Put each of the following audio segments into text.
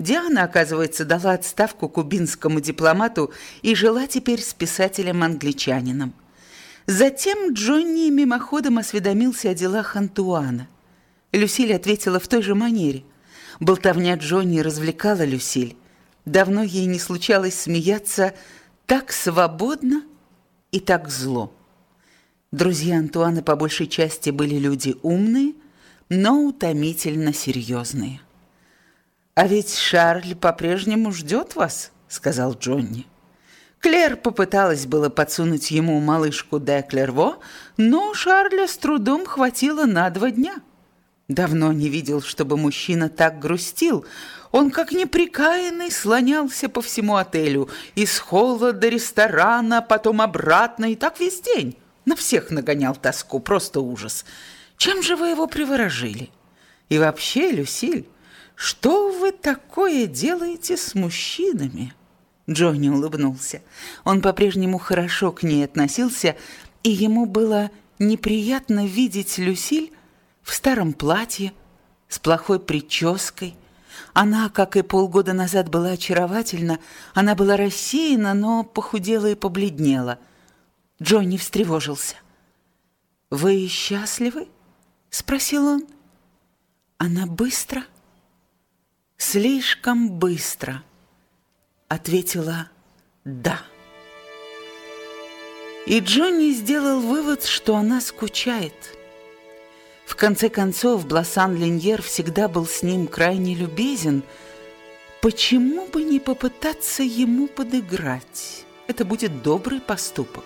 Диана, оказывается, дала отставку кубинскому дипломату и жила теперь с писателем-англичанином. Затем Джонни мимоходом осведомился о делах Антуана. Люсиль ответила в той же манере. Болтовня Джонни развлекала Люсиль. Давно ей не случалось смеяться так свободно и так зло. Друзья Антуана по большей части были люди умные, но утомительно серьезные. «А ведь Шарль по-прежнему ждет вас», — сказал Джонни. Клэр попыталась было подсунуть ему малышку де Клерво, но Шарля с трудом хватило на два дня. Давно не видел, чтобы мужчина так грустил. Он, как неприкаянный, слонялся по всему отелю. Из холла до ресторана, потом обратно, и так весь день. На всех нагонял тоску, просто ужас. Чем же вы его приворожили? И вообще, Люсиль, что вы такое делаете с мужчинами?» Джонни улыбнулся. Он по-прежнему хорошо к ней относился, и ему было неприятно видеть Люсиль в старом платье, с плохой прической. Она, как и полгода назад, была очаровательна, она была рассеяна, но похудела и побледнела. Джонни встревожился. «Вы счастливы?» — спросил он. Она быстро слишком быстро ответила «да». И Джонни сделал вывод, что она скучает. В конце концов, Бласан-Линьер всегда был с ним крайне любезен. Почему бы не попытаться ему подыграть? Это будет добрый поступок.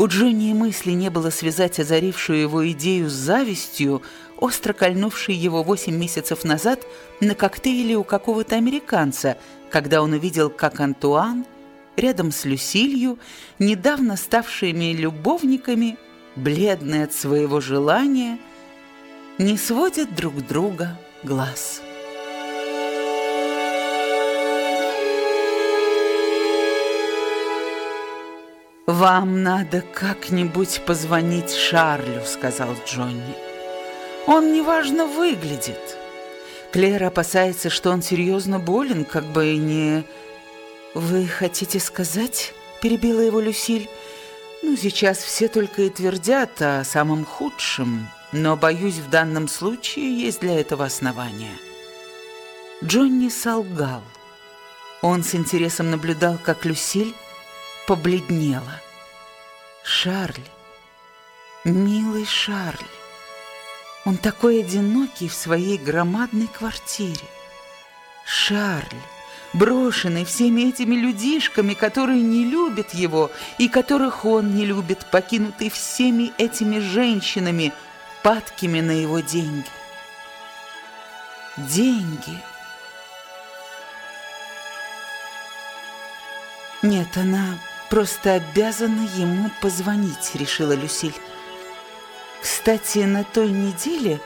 У Джонни мысли не было связать озарившую его идею с завистью, остро кольнувшей его восемь месяцев назад на коктейле у какого-то американца, когда он увидел, как Антуан рядом с Люсилью, недавно ставшими любовниками, бледные от своего желания, не сводят друг друга глаз. «Вам надо как-нибудь позвонить Шарлю», — сказал Джонни. «Он неважно выглядит. Клэр опасается, что он серьезно болен, как бы и не...» «Вы хотите сказать?» — перебила его Люсиль. «Ну, сейчас все только и твердят о самом худшем, но, боюсь, в данном случае есть для этого основания». Джонни солгал. Он с интересом наблюдал, как Люсиль побледнела. Шарль, милый Шарль, он такой одинокий в своей громадной квартире. Шарль, брошенный всеми этими людишками, которые не любят его и которых он не любит, покинутый всеми этими женщинами, падкими на его деньги. Деньги — Нет, она просто обязана ему позвонить, решила Люсиль. Кстати, на той неделе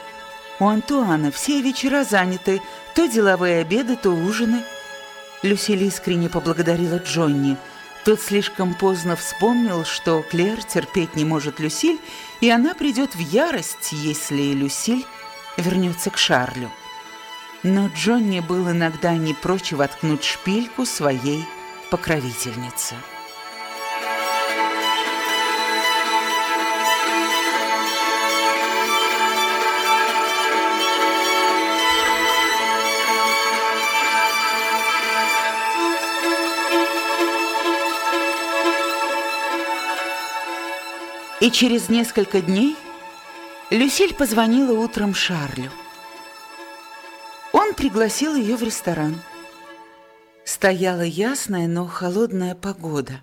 у Антуана все вечера заняты, то деловые обеды, то ужины. Люсиль искренне поблагодарила Джонни. Тот слишком поздно вспомнил, что Клэр терпеть не может Люсиль, и она придет в ярость, если Люсиль вернется к Шарлю. Но Джонни был иногда не прочь воткнуть шпильку своей покровительница. И через несколько дней Люсиль позвонила утром Шарлю. Он пригласил ее в ресторан. Стояла ясная, но холодная погода.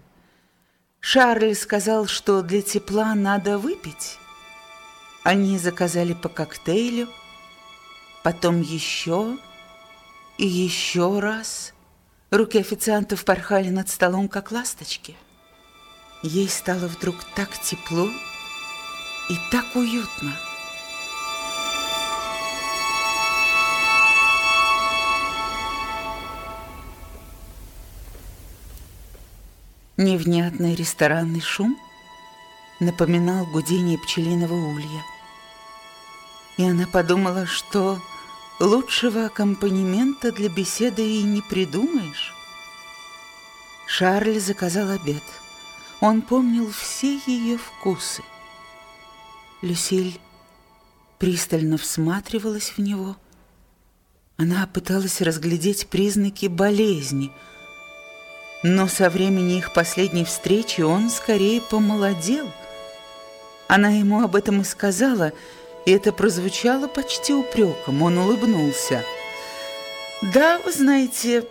Шарль сказал, что для тепла надо выпить. Они заказали по коктейлю, потом еще и еще раз. Руки официантов порхали над столом, как ласточки. Ей стало вдруг так тепло и так уютно. Невнятный ресторанный шум напоминал гудение пчелиного улья. И она подумала, что Лучшего аккомпанемента для беседы и не придумаешь. Шарль заказал обед. Он помнил все ее вкусы. Люсиль пристально всматривалась в него. Она пыталась разглядеть признаки болезни, но со времени их последней встречи он скорее помолодел. Она ему об этом и сказала, и это прозвучало почти упреком. Он улыбнулся. «Да, вы знаете,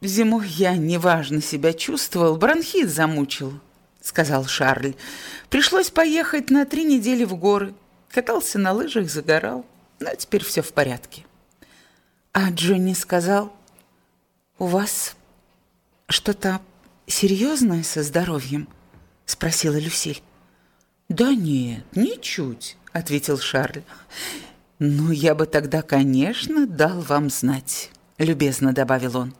зимой я неважно себя чувствовал, бронхит замучил», — сказал Шарль. «Пришлось поехать на три недели в горы. Катался на лыжах, загорал, но теперь все в порядке». А Джонни сказал, «У вас что-то серьезное со здоровьем?» — спросила Люсиль. «Да нет, ничуть», — ответил Шарль. «Ну, я бы тогда, конечно, дал вам знать», — любезно добавил он.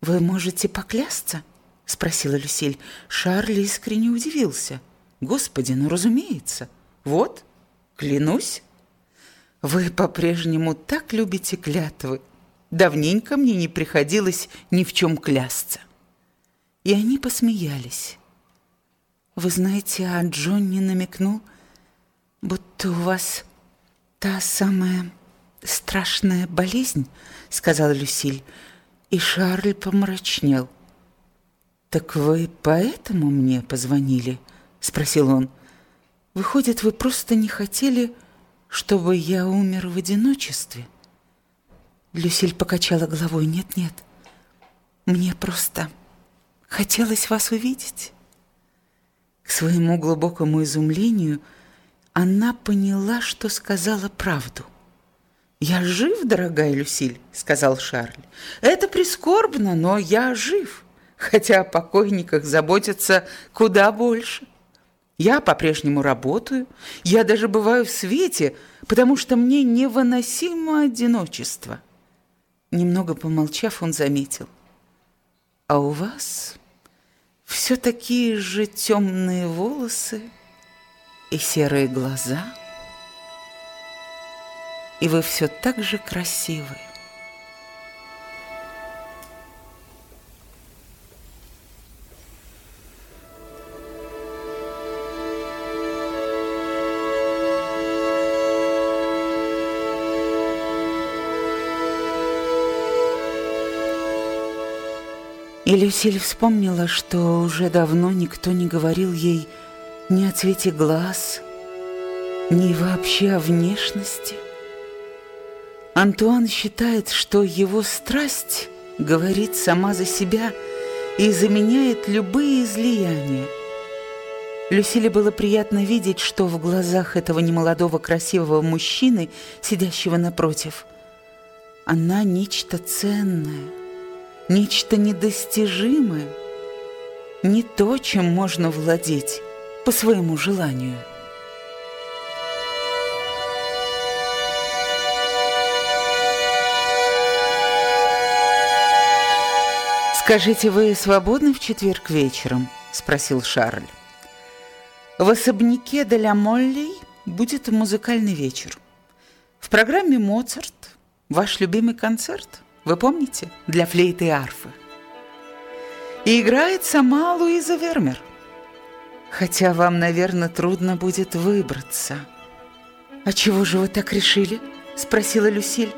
«Вы можете поклясться?» — спросила Люсиль. Шарль искренне удивился. «Господи, ну, разумеется. Вот, клянусь». «Вы по-прежнему так любите клятвы. Давненько мне не приходилось ни в чем клясться». И они посмеялись. «Вы знаете, а Джонни намекнул, будто у вас та самая страшная болезнь», — сказала Люсиль, и Шарль помрачнел. «Так вы поэтому мне позвонили?» — спросил он. «Выходит, вы просто не хотели, чтобы я умер в одиночестве?» Люсиль покачала головой. «Нет-нет, мне просто хотелось вас увидеть». К своему глубокому изумлению она поняла, что сказала правду. «Я жив, дорогая Люсиль», — сказал Шарль. «Это прискорбно, но я жив, хотя о покойниках заботятся куда больше. Я по-прежнему работаю, я даже бываю в свете, потому что мне невыносимо одиночество». Немного помолчав, он заметил. «А у вас все такие же темные волосы и серые глаза, и вы все так же красивы. Люсиль вспомнила, что уже давно никто не говорил ей ни о цвете глаз, ни вообще о внешности. Антуан считает, что его страсть говорит сама за себя и заменяет любые излияния. Люсиле было приятно видеть, что в глазах этого немолодого красивого мужчины, сидящего напротив, она нечто ценное – нечто недостижимое, не то, чем можно владеть по своему желанию. «Скажите, вы свободны в четверг вечером?» – спросил Шарль. В особняке де ля Моллей будет музыкальный вечер. В программе «Моцарт» ваш любимый концерт – вы помните? Для флейты и арфы. И играет сама Луиза Вермер. Хотя вам, наверное, трудно будет выбраться. «А чего же вы так решили?» – спросила Люсиль.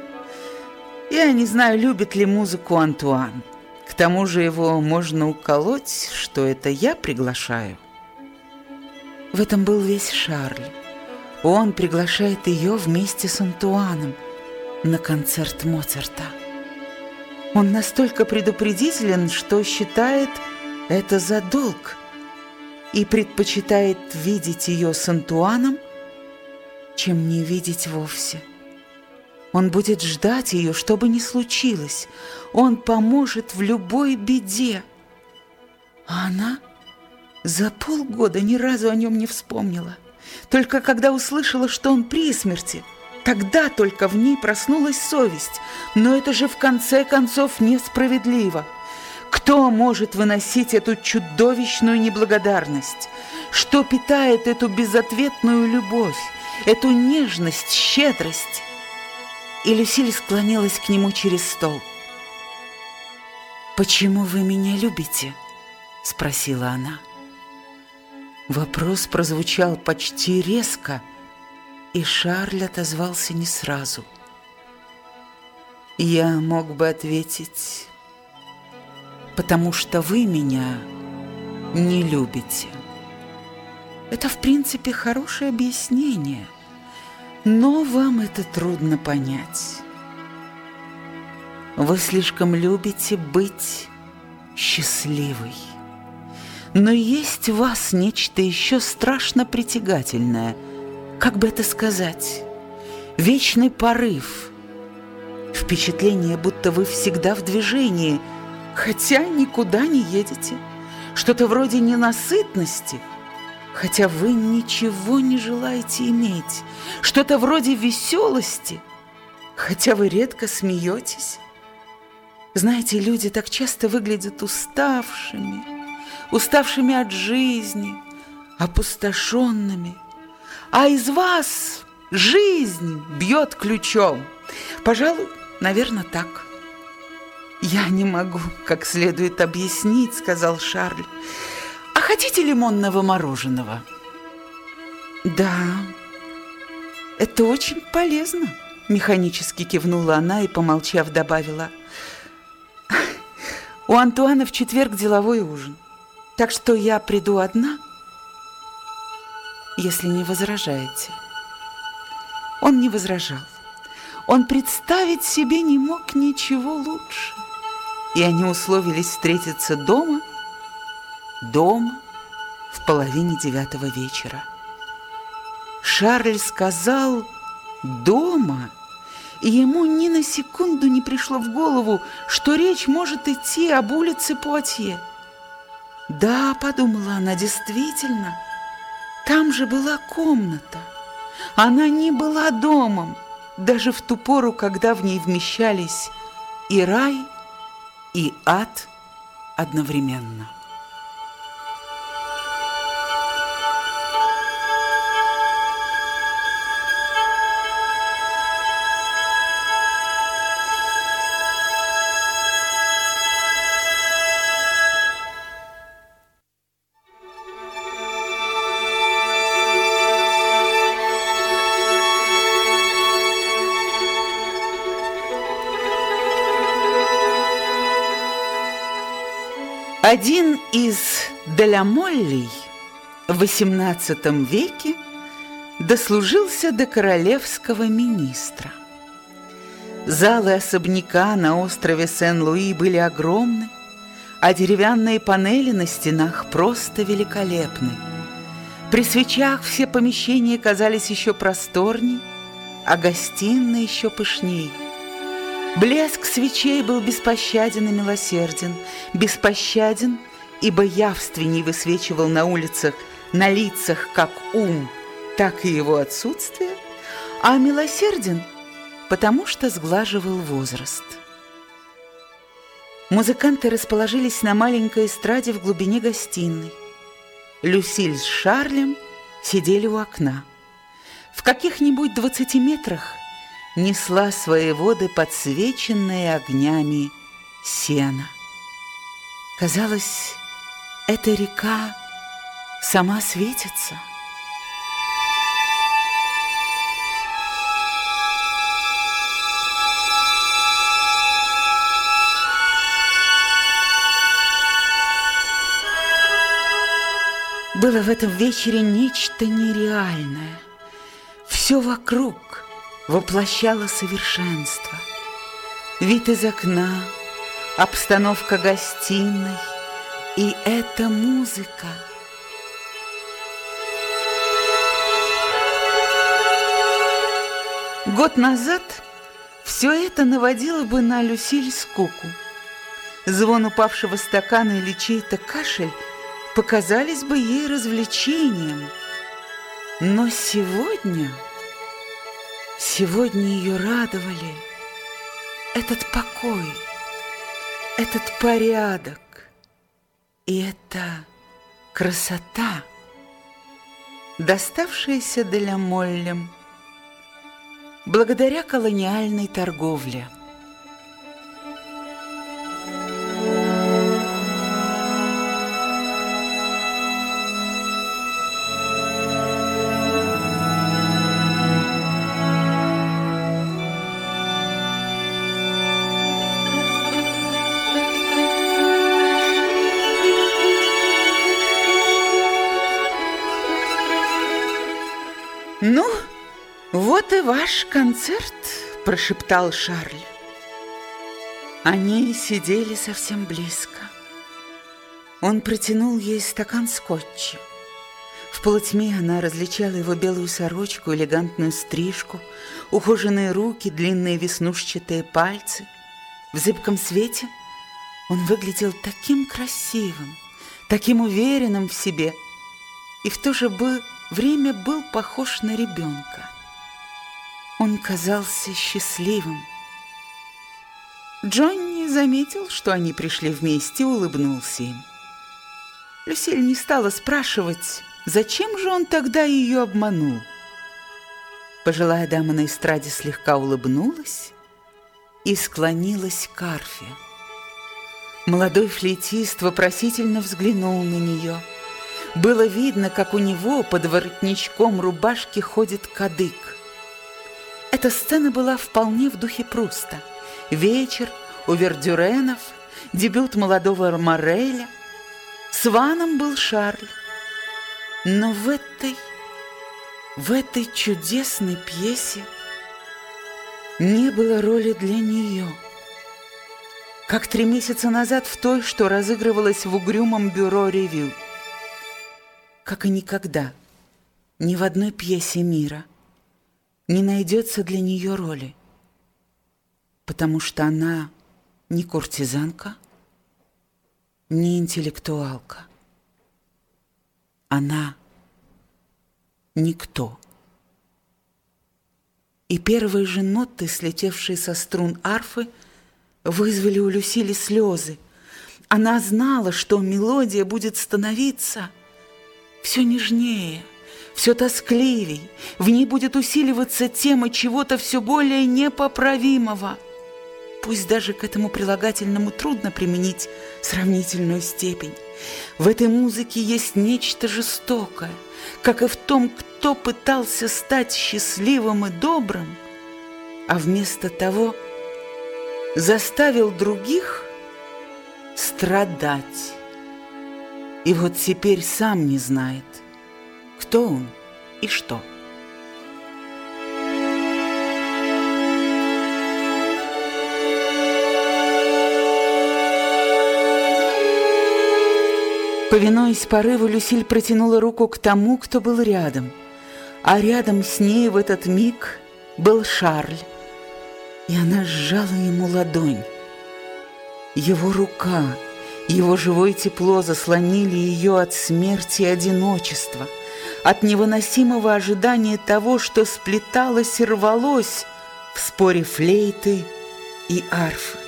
«Я не знаю, любит ли музыку Антуан. К тому же его можно уколоть, что это я приглашаю». В этом был весь Шарль. Он приглашает ее вместе с Антуаном на концерт Моцарта. Он настолько предупредителен, что считает это за долг и предпочитает видеть ее с Антуаном, чем не видеть вовсе. Он будет ждать ее, что бы ни случилось. Он поможет в любой беде. А она за полгода ни разу о нем не вспомнила. Только когда услышала, что он при смерти – Тогда только в ней проснулась совесть. Но это же в конце концов несправедливо. Кто может выносить эту чудовищную неблагодарность? Что питает эту безответную любовь, эту нежность, щедрость? и Люсиль склонилась к нему через стол. «Почему вы меня любите?» — спросила она. Вопрос прозвучал почти резко, и Шарль отозвался не сразу. «Я мог бы ответить, потому что вы меня не любите». Это, в принципе, хорошее объяснение, но вам это трудно понять. Вы слишком любите быть счастливой. Но есть в вас нечто еще страшно притягательное. Как бы это сказать? Вечный порыв. Впечатление, будто вы всегда в движении, хотя никуда не едете. Что-то вроде ненасытности – хотя вы ничего не желаете иметь, что-то вроде веселости, хотя вы редко смеетесь. Знаете, люди так часто выглядят уставшими, уставшими от жизни, опустошенными, а из вас жизнь бьет ключом. Пожалуй, наверное, так. «Я не могу как следует объяснить», — сказал Шарль. «А хотите лимонного мороженого?» «Да, это очень полезно», — механически кивнула она и, помолчав, добавила. «У Антуана в четверг деловой ужин, так что я приду одна, если не возражаете». Он не возражал. Он представить себе не мог ничего лучше. И они условились встретиться дома — дома в половине девятого вечера. Шарль сказал «дома», и ему ни на секунду не пришло в голову, что речь может идти об улице Пуатье. «Да», — подумала она, — «действительно, там же была комната. Она не была домом, даже в ту пору, когда в ней вмещались и рай, и ад одновременно». Один из Делямоллей в XVIII веке дослужился до королевского министра. Залы особняка на острове Сен-Луи были огромны, а деревянные панели на стенах просто великолепны. При свечах все помещения казались еще просторней, а гостиная еще пышней – Блеск свечей был беспощаден и милосерден, беспощаден, ибо явственней высвечивал на улицах, на лицах как ум, так и его отсутствие, а милосерден, потому что сглаживал возраст. Музыканты расположились на маленькой эстраде в глубине гостиной. Люсиль с Шарлем сидели у окна. В каких-нибудь двадцати метрах – несла свои воды, подсвеченные огнями сена. Казалось, эта река сама светится. Было в этом вечере нечто нереальное. Все вокруг воплощала совершенство. Вид из окна, обстановка гостиной и эта музыка. Год назад все это наводило бы на Люсиль скуку. Звон упавшего стакана или чей-то кашель показались бы ей развлечением. Но сегодня... Сегодня ее радовали этот покой, этот порядок и эта красота, доставшаяся Деля Моллем. благодаря колониальной торговле. Вот и ваш концерт», – прошептал Шарль. Они сидели совсем близко. Он протянул ей стакан скотча. В полутьме она различала его белую сорочку, элегантную стрижку, ухоженные руки, длинные веснушчатые пальцы. В зыбком свете он выглядел таким красивым, таким уверенным в себе, и в то же время был похож на ребенка. Он казался счастливым. Джонни заметил, что они пришли вместе, улыбнулся им. Люсиль не стала спрашивать, зачем же он тогда ее обманул. Пожилая дама на эстраде слегка улыбнулась и склонилась к арфе. Молодой флейтист вопросительно взглянул на нее – было видно, как у него под воротничком рубашки ходит кадык. Эта сцена была вполне в духе Пруста. Вечер у Вердюренов, дебют молодого Мореля. С Ваном был Шарль. Но в этой, в этой чудесной пьесе не было роли для нее. Как три месяца назад в той, что разыгрывалась в угрюмом бюро ревю как и никогда, ни в одной пьесе мира не найдется для нее роли, потому что она не куртизанка, не интеллектуалка. Она никто. И первые же ноты, слетевшие со струн арфы, вызвали у Люсили слезы. Она знала, что мелодия будет становиться – все нежнее, все тоскливей, в ней будет усиливаться тема чего-то все более непоправимого. Пусть даже к этому прилагательному трудно применить сравнительную степень. В этой музыке есть нечто жестокое, как и в том, кто пытался стать счастливым и добрым, а вместо того заставил других страдать. И вот теперь сам не знает, кто он и что. Повинуясь порыву, Люсиль протянула руку к тому, кто был рядом. А рядом с ней в этот миг был Шарль. И она сжала ему ладонь. Его рука — его живое тепло заслонили ее от смерти и одиночества, от невыносимого ожидания того, что сплеталось и рвалось в споре флейты и арфы.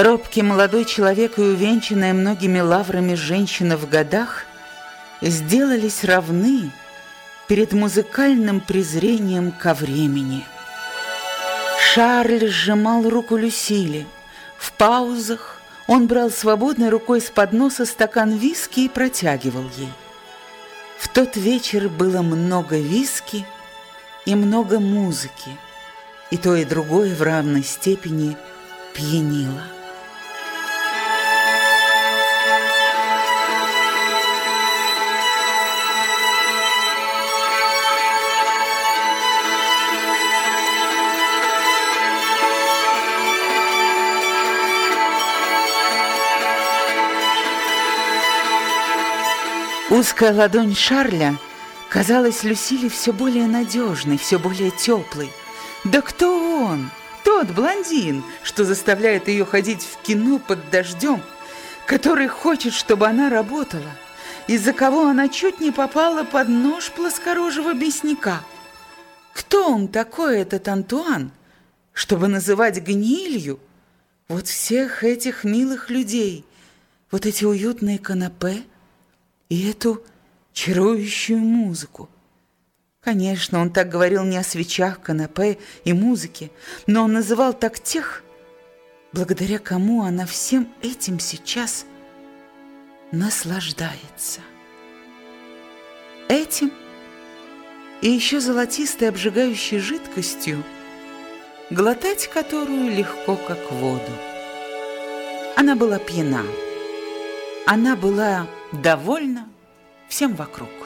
Робкий молодой человек и увенчанная многими лаврами женщина в годах сделались равны перед музыкальным презрением ко времени. Шарль сжимал руку Люсили. В паузах он брал свободной рукой с подноса стакан виски и протягивал ей. В тот вечер было много виски и много музыки, и то и другое в равной степени пьянило. Узкая ладонь Шарля казалась Люсиле все более надежной, все более теплой. Да кто он? Тот блондин, что заставляет ее ходить в кино под дождем, который хочет, чтобы она работала. из-за кого она чуть не попала под нож плоскорожего мясника. Кто он такой, этот Антуан, чтобы называть гнилью вот всех этих милых людей, вот эти уютные канапе и эту чарующую музыку? Конечно, он так говорил не о свечах, канапе и музыке, но он называл так тех, благодаря кому она всем этим сейчас наслаждается. Этим и еще золотистой обжигающей жидкостью, глотать которую легко, как воду. Она была пьяна. Она была довольна всем вокруг.